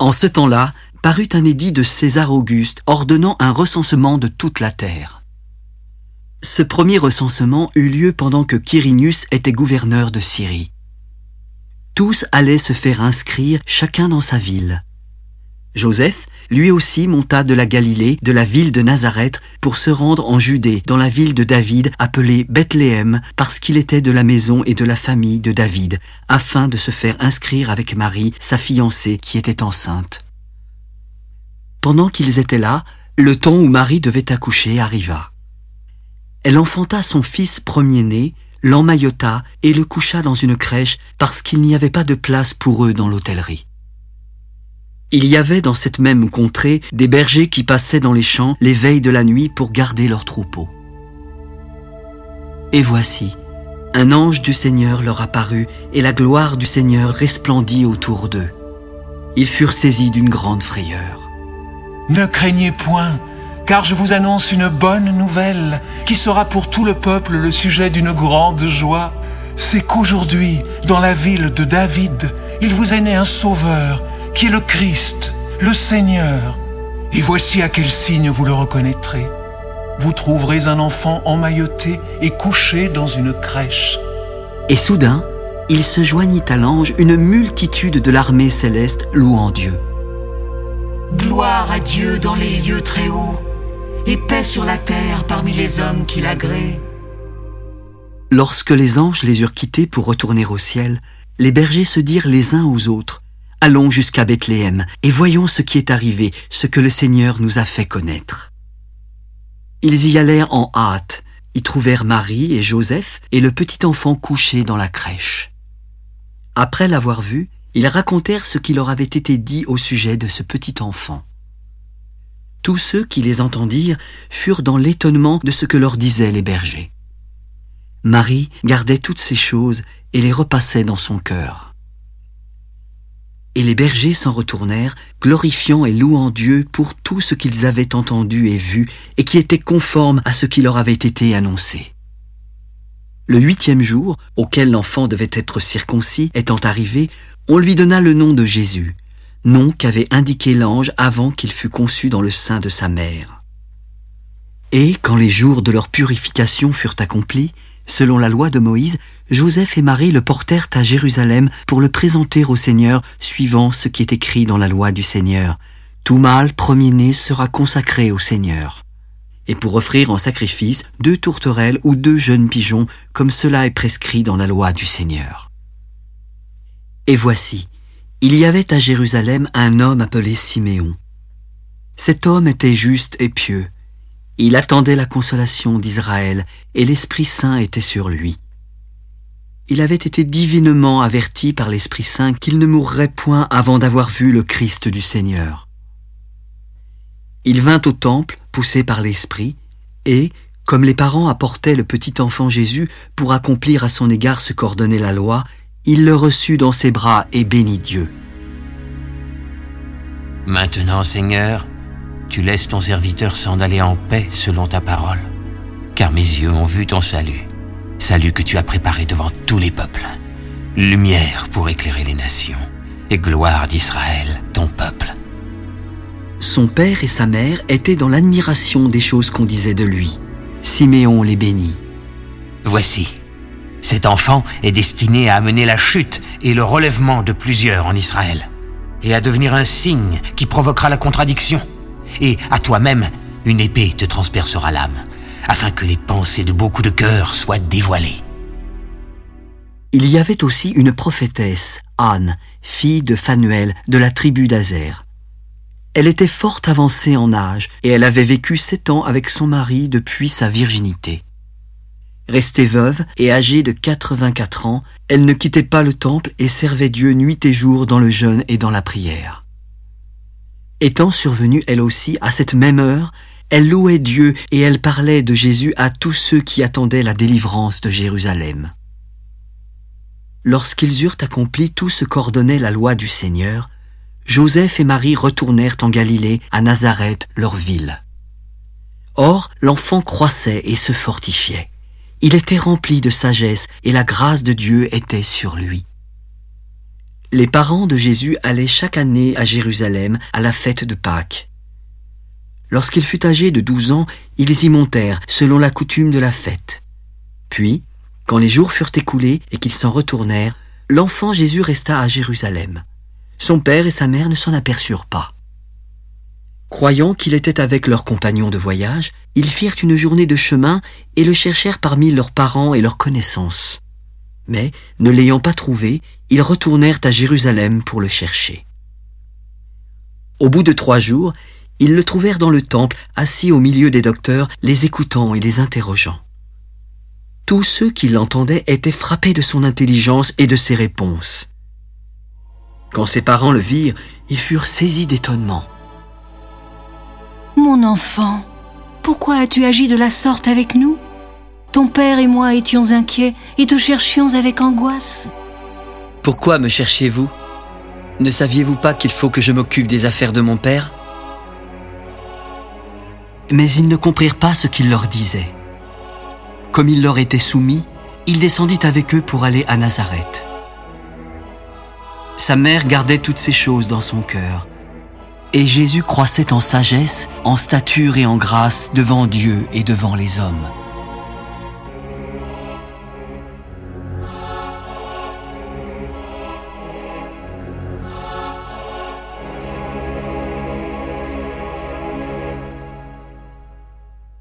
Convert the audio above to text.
En ce temps-là, parut un édit de César Auguste ordonnant un recensement de toute la terre. Ce premier recensement eut lieu pendant que Quirinius était gouverneur de Syrie. Tous allaient se faire inscrire chacun dans sa ville. Joseph, lui aussi, monta de la Galilée, de la ville de Nazareth, pour se rendre en Judée, dans la ville de David, appelée Bethléem, parce qu'il était de la maison et de la famille de David, afin de se faire inscrire avec Marie, sa fiancée, qui était enceinte. Pendant qu'ils étaient là, le temps où Marie devait accoucher arriva. Elle enfanta son fils premier-né, l'emmaillota et le coucha dans une crèche parce qu'il n'y avait pas de place pour eux dans l'hôtellerie. Il y avait dans cette même contrée des bergers qui passaient dans les champs les veilles de la nuit pour garder leurs troupeaux. Et voici, un ange du Seigneur leur apparut, et la gloire du Seigneur resplendit autour d'eux. Ils furent saisis d'une grande frayeur. Ne craignez point, car je vous annonce une bonne nouvelle, qui sera pour tout le peuple le sujet d'une grande joie. C'est qu'aujourd'hui, dans la ville de David, il vous est né un sauveur, qui est le Christ, le Seigneur. Et voici à quel signe vous le reconnaîtrez. Vous trouverez un enfant emmailloté et couché dans une crèche. Et soudain, il se joignit à l'ange une multitude de l'armée céleste louant Dieu. Gloire à Dieu dans les lieux très hauts, et paix sur la terre parmi les hommes qui l'agréent. Lorsque les anges les eurent quittés pour retourner au ciel, les bergers se dirent les uns aux autres, Allons jusqu'à Bethléem et voyons ce qui est arrivé, ce que le Seigneur nous a fait connaître. Ils y allèrent en hâte, y trouvèrent Marie et Joseph et le petit enfant couché dans la crèche. Après l'avoir vu, ils racontèrent ce qui leur avait été dit au sujet de ce petit enfant. Tous ceux qui les entendirent furent dans l'étonnement de ce que leur disaient les bergers. Marie gardait toutes ces choses et les repassait dans son cœur. Et les bergers s'en retournèrent, glorifiant et louant Dieu pour tout ce qu'ils avaient entendu et vu, et qui était conforme à ce qui leur avait été annoncé. Le huitième jour, auquel l'enfant devait être circoncis, étant arrivé, on lui donna le nom de Jésus, nom qu'avait indiqué l'ange avant qu'il fût conçu dans le sein de sa mère. Et quand les jours de leur purification furent accomplis, Selon la loi de Moïse, Joseph et Marie le portèrent à Jérusalem pour le présenter au Seigneur suivant ce qui est écrit dans la loi du Seigneur. Tout mâle premier-né sera consacré au Seigneur. Et pour offrir en sacrifice deux tourterelles ou deux jeunes pigeons, comme cela est prescrit dans la loi du Seigneur. Et voici, il y avait à Jérusalem un homme appelé Siméon. Cet homme était juste et pieux, il attendait la consolation d'Israël, et l'Esprit Saint était sur lui. Il avait été divinement averti par l'Esprit Saint qu'il ne mourrait point avant d'avoir vu le Christ du Seigneur. Il vint au temple, poussé par l'Esprit, et, comme les parents apportaient le petit enfant Jésus pour accomplir à son égard ce qu'ordonnait la loi, il le reçut dans ses bras et bénit Dieu. Maintenant, Seigneur, tu laisses ton serviteur s'en aller en paix selon ta parole, car mes yeux ont vu ton salut, salut que tu as préparé devant tous les peuples, lumière pour éclairer les nations, et gloire d'Israël, ton peuple. Son père et sa mère étaient dans l'admiration des choses qu'on disait de lui. Siméon les bénit. Voici, cet enfant est destiné à amener la chute et le relèvement de plusieurs en Israël, et à devenir un signe qui provoquera la contradiction et à toi-même une épée te transpercera l'âme, afin que les pensées de beaucoup de cœurs soient dévoilées. Il y avait aussi une prophétesse, Anne, fille de Phanuel, de la tribu d'Azer. Elle était fort avancée en âge, et elle avait vécu sept ans avec son mari depuis sa virginité. Restée veuve et âgée de quatre-vingt-quatre ans, elle ne quittait pas le temple et servait Dieu nuit et jour dans le jeûne et dans la prière. Étant survenue elle aussi à cette même heure, elle louait Dieu et elle parlait de Jésus à tous ceux qui attendaient la délivrance de Jérusalem. Lorsqu'ils eurent accompli tout ce qu'ordonnait la loi du Seigneur, Joseph et Marie retournèrent en Galilée, à Nazareth, leur ville. Or, l'enfant croissait et se fortifiait. Il était rempli de sagesse et la grâce de Dieu était sur lui. Les parents de Jésus allaient chaque année à Jérusalem à la fête de Pâques. Lorsqu'il fut âgé de douze ans, ils y montèrent selon la coutume de la fête. Puis, quand les jours furent écoulés et qu'ils s'en retournèrent, l'enfant Jésus resta à Jérusalem. Son père et sa mère ne s'en aperçurent pas. Croyant qu'il était avec leurs compagnons de voyage, ils firent une journée de chemin et le cherchèrent parmi leurs parents et leurs connaissances. Mais, ne l'ayant pas trouvé, ils retournèrent à Jérusalem pour le chercher. Au bout de trois jours, ils le trouvèrent dans le temple, assis au milieu des docteurs, les écoutant et les interrogeant. Tous ceux qui l'entendaient étaient frappés de son intelligence et de ses réponses. Quand ses parents le virent, ils furent saisis d'étonnement. Mon enfant, pourquoi as-tu agi de la sorte avec nous? Ton père et moi étions inquiets et te cherchions avec angoisse. Pourquoi me cherchiez-vous? Ne saviez-vous pas qu'il faut que je m'occupe des affaires de mon père? Mais ils ne comprirent pas ce qu'il leur disait. Comme il leur était soumis, il descendit avec eux pour aller à Nazareth. Sa mère gardait toutes ces choses dans son cœur. Et Jésus croissait en sagesse, en stature et en grâce devant Dieu et devant les hommes.